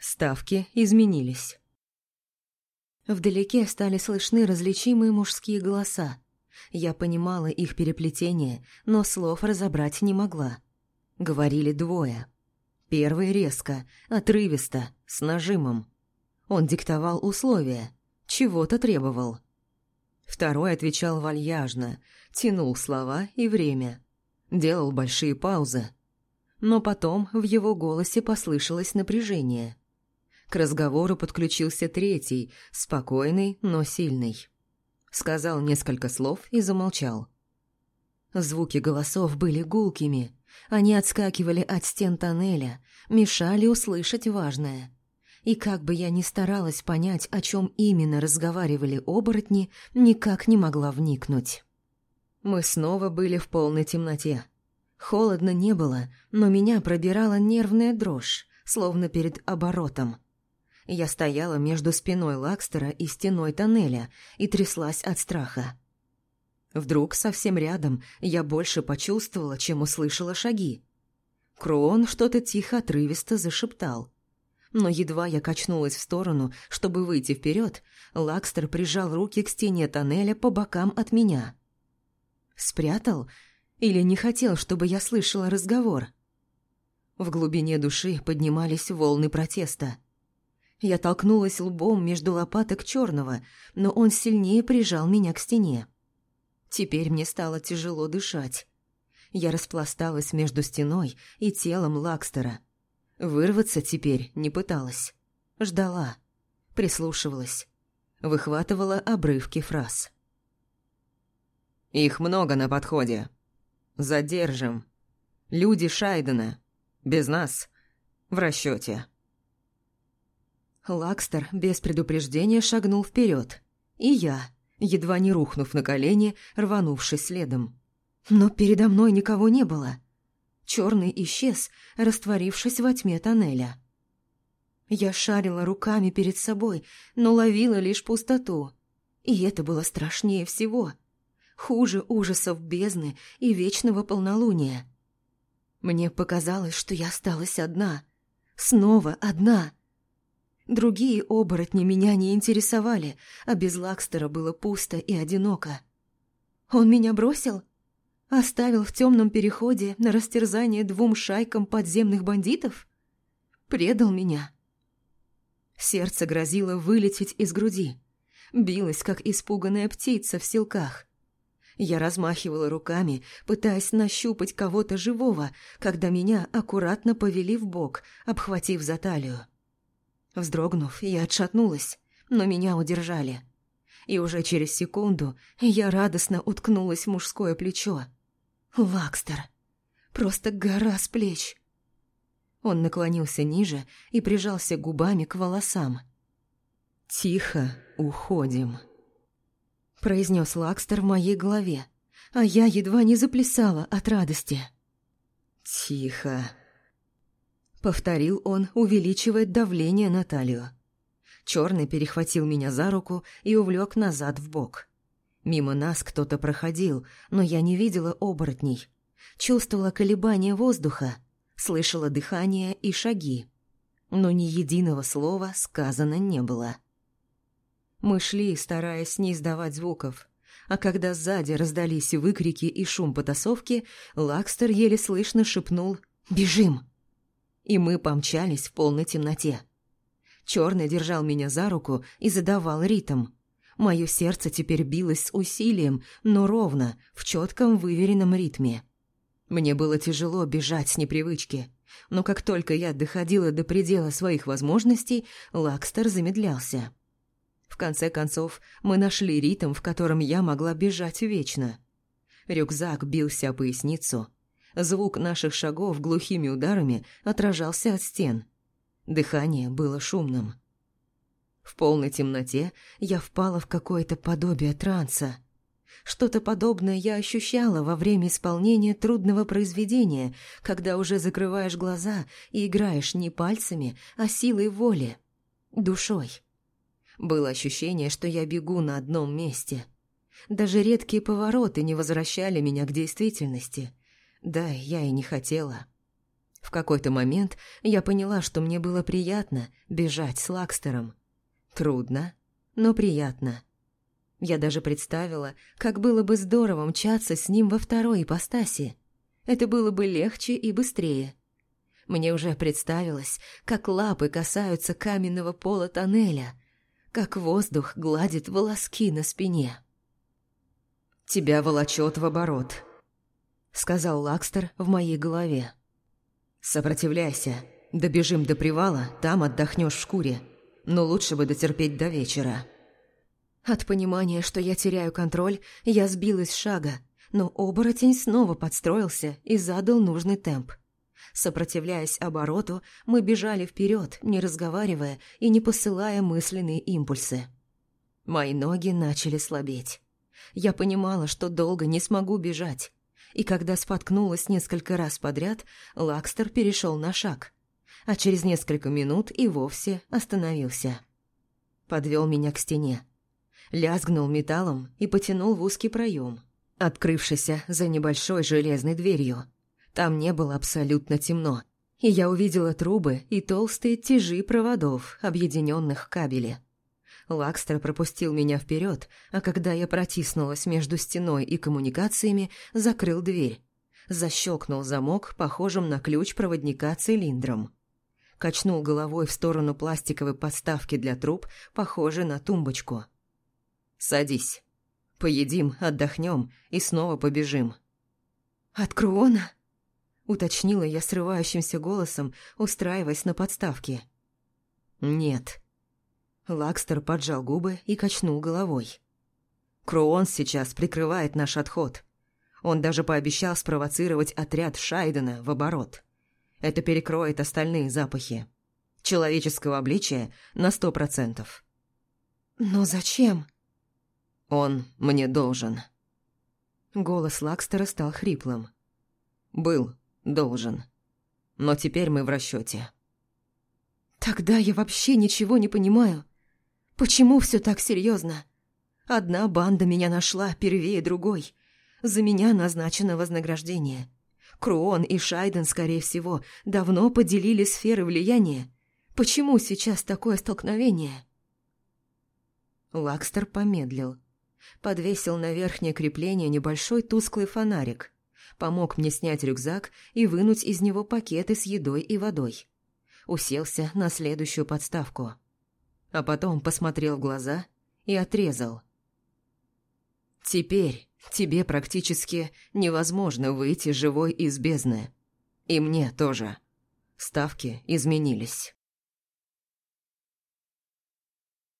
Ставки изменились. Вдалеке стали слышны различимые мужские голоса. Я понимала их переплетение, но слов разобрать не могла. Говорили двое. Первый резко, отрывисто, с нажимом. Он диктовал условия, чего-то требовал. Второй отвечал вальяжно, тянул слова и время. Делал большие паузы. Но потом в его голосе послышалось напряжение. К разговору подключился третий, спокойный, но сильный. Сказал несколько слов и замолчал. Звуки голосов были гулкими. Они отскакивали от стен тоннеля, мешали услышать важное. И как бы я ни старалась понять, о чем именно разговаривали оборотни, никак не могла вникнуть. Мы снова были в полной темноте. Холодно не было, но меня пробирала нервная дрожь, словно перед оборотом. Я стояла между спиной Лакстера и стеной тоннеля и тряслась от страха. Вдруг совсем рядом я больше почувствовала, чем услышала шаги. Крон что-то тихо отрывисто зашептал. Но едва я качнулась в сторону, чтобы выйти вперед, Лакстер прижал руки к стене тоннеля по бокам от меня. Спрятал или не хотел, чтобы я слышала разговор? В глубине души поднимались волны протеста. Я толкнулась лбом между лопаток черного, но он сильнее прижал меня к стене. Теперь мне стало тяжело дышать. Я распласталась между стеной и телом Лакстера. Вырваться теперь не пыталась. Ждала. Прислушивалась. Выхватывала обрывки фраз. «Их много на подходе. Задержим. Люди Шайдена. Без нас. В расчете. Лакстер без предупреждения шагнул вперед, и я, едва не рухнув на колени, рванувшись следом. Но передо мной никого не было. Черный исчез, растворившись во тьме тоннеля. Я шарила руками перед собой, но ловила лишь пустоту. И это было страшнее всего. Хуже ужасов бездны и вечного полнолуния. Мне показалось, что я осталась одна. Снова одна. Другие оборотни меня не интересовали, а без Лакстера было пусто и одиноко. Он меня бросил? Оставил в темном переходе на растерзание двум шайкам подземных бандитов? Предал меня? Сердце грозило вылететь из груди. Билось, как испуганная птица в селках. Я размахивала руками, пытаясь нащупать кого-то живого, когда меня аккуратно повели в бок, обхватив за талию. Вздрогнув, я отшатнулась, но меня удержали. И уже через секунду я радостно уткнулась в мужское плечо. Лакстер. Просто гора с плеч. Он наклонился ниже и прижался губами к волосам. «Тихо уходим», – произнес Лакстер в моей голове, а я едва не заплясала от радости. «Тихо», Повторил он, увеличивая давление на талию. Черный перехватил меня за руку и увлек назад в бок. Мимо нас кто-то проходил, но я не видела оборотней. Чувствовала колебания воздуха, слышала дыхание и шаги. Но ни единого слова сказано не было. Мы шли, стараясь не издавать звуков. А когда сзади раздались выкрики и шум потасовки, Лакстер еле слышно шепнул «Бежим!» И мы помчались в полной темноте. Черный держал меня за руку и задавал ритм. Мое сердце теперь билось с усилием, но ровно, в четком выверенном ритме. Мне было тяжело бежать с непривычки, но как только я доходила до предела своих возможностей, Лакстер замедлялся. В конце концов, мы нашли ритм, в котором я могла бежать вечно. Рюкзак бился о поясницу, Звук наших шагов глухими ударами отражался от стен. Дыхание было шумным. В полной темноте я впала в какое-то подобие транса. Что-то подобное я ощущала во время исполнения трудного произведения, когда уже закрываешь глаза и играешь не пальцами, а силой воли, душой. Было ощущение, что я бегу на одном месте. Даже редкие повороты не возвращали меня к действительности. Да, я и не хотела. В какой-то момент я поняла, что мне было приятно бежать с Лакстером. Трудно, но приятно. Я даже представила, как было бы здорово мчаться с ним во второй ипостаси. Это было бы легче и быстрее. Мне уже представилось, как лапы касаются каменного пола тоннеля, как воздух гладит волоски на спине. «Тебя волочет в оборот», — сказал Лакстер в моей голове. «Сопротивляйся. Добежим до привала, там отдохнешь в шкуре. Но лучше бы дотерпеть до вечера». От понимания, что я теряю контроль, я сбилась с шага, но оборотень снова подстроился и задал нужный темп. Сопротивляясь обороту, мы бежали вперед, не разговаривая и не посылая мысленные импульсы. Мои ноги начали слабеть. Я понимала, что долго не смогу бежать, и когда споткнулась несколько раз подряд, Лакстер перешел на шаг, а через несколько минут и вовсе остановился. Подвел меня к стене лязгнул металлом и потянул в узкий проем, открывшийся за небольшой железной дверью. Там не было абсолютно темно, и я увидела трубы и толстые тяжи проводов, объединенных в кабеле. Лакстер пропустил меня вперед, а когда я протиснулась между стеной и коммуникациями, закрыл дверь. Защелкнул замок, похожим на ключ проводника цилиндром. Качнул головой в сторону пластиковой подставки для труб, похожей на тумбочку – «Садись. Поедим, отдохнем и снова побежим». «От Круона?» – уточнила я срывающимся голосом, устраиваясь на подставке. «Нет». Лакстер поджал губы и качнул головой. «Круон сейчас прикрывает наш отход. Он даже пообещал спровоцировать отряд Шайдена в оборот. Это перекроет остальные запахи. Человеческого обличия на сто процентов». «Но зачем?» Он мне должен». Голос Лакстера стал хриплым. «Был должен. Но теперь мы в расчете. «Тогда я вообще ничего не понимаю. Почему все так серьезно? Одна банда меня нашла первее другой. За меня назначено вознаграждение. Круон и Шайден, скорее всего, давно поделили сферы влияния. Почему сейчас такое столкновение?» Лакстер помедлил подвесил на верхнее крепление небольшой тусклый фонарик, помог мне снять рюкзак и вынуть из него пакеты с едой и водой. Уселся на следующую подставку. А потом посмотрел в глаза и отрезал. «Теперь тебе практически невозможно выйти живой из бездны. И мне тоже. Ставки изменились».